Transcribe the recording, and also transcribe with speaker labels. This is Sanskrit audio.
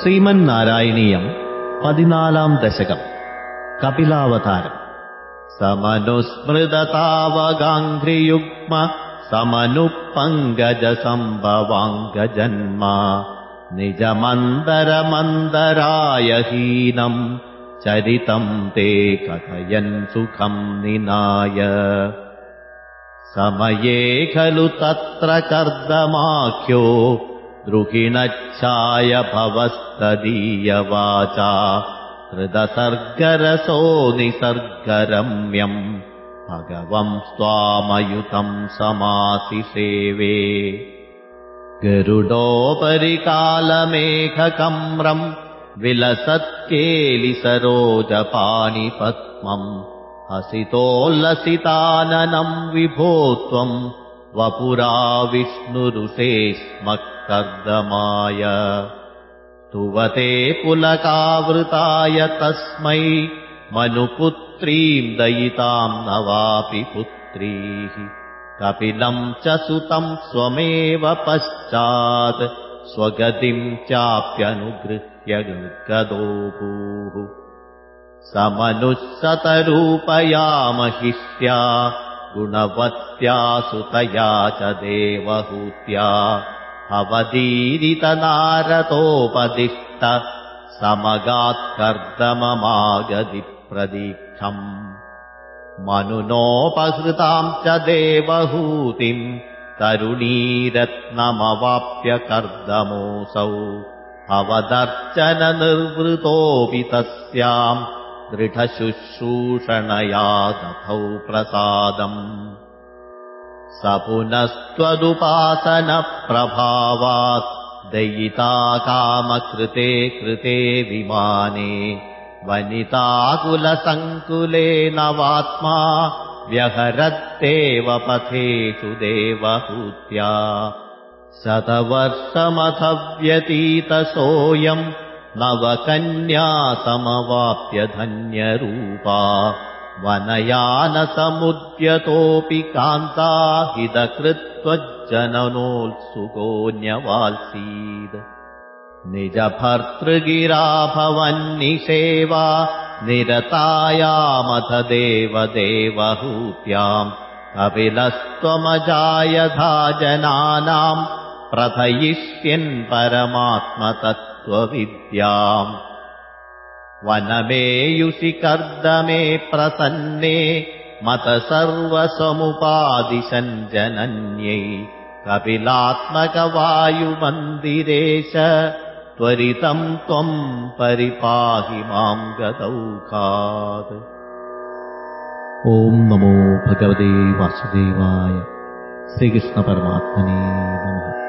Speaker 1: श्रीमन्नारायणीयम् पदिनालाम् दशकम् कपिलावतारम् समनुस्मृदतावगाङ्घ्रियुग्म समनुपङ्गजसम्भवाङ्गजन्म निजमन्तरमन्तराय हीनम् चरितम् ते कथयन् सुखम् निनाय समये खलु तत्र कर्दमाख्यो द्रुहिणच्छाय भवस्तदीयवाचा हृदसर्गरसो निसर्गरम्यम् भगवम् स्वामयुतम् समासि सेवे गरुडोपरि कालमेघकम्रम् विलसत्केलिसरोजपाणिपद्मम् हसितोल्लसिताननम् विभो त्वम् वपुरा विष्णुरुषे स्म कर्दमाय स्तुवते पुलकावृताय तस्मै मनुपुत्रीम् दयिताम् न वापि पुत्रीः। कपिलम् च सुतम् स्वमेव पश्चात् स्वगतिम् चाप्यनुगृह्य गदोभूः समनुःसतरूपया महिष्या गुणवत्या सुतया च देवहूत्या अवदीरितनारतोपदिष्ट समगात्कर्दममागदिप्रदीक्षम्। मनुनोपहृताम् च देवहूतिम् तरुणीरत्नमवाप्य कर्दमोऽसौ अवदर्चननिर्वृतोऽपि तस्याम् दृढशुश्रूषणया दधौ प्रसादम्। स पुनस्त्वदुपासनप्रभावात् दयिता कामकृते कृते विमाने वनिताकुलसङ्कुलेन वात्मा व्यहरत्तेव पथेषु देवहूत्या। शतवर्षमथ व्यतीतसोऽयम् नवकन्या समवाप्य धन्यरूपा वनयानसमुद्यतोऽपि कान्ता हितकृत्वज्जननोत्सुकोऽन्यवाल्सीद्। निजभर्तृगिरा भवन्निषेवा निरतायामथ देवदेवहूत्याम् कपिलस्त्वमजायधा जनानाम् प्रथयिष्यन् वनमेयुषि कर्दमे प्रसन्ने मत सर्वसमुपादिशन् जनन्यै कपिलात्मकवायुमन्दिरेश त्वरितम् त्वम् परिपाहि माम् गतौखात्
Speaker 2: ॐ नमो भगवते वासुदेवाय श्रीकृष्णपरमात्मने नमः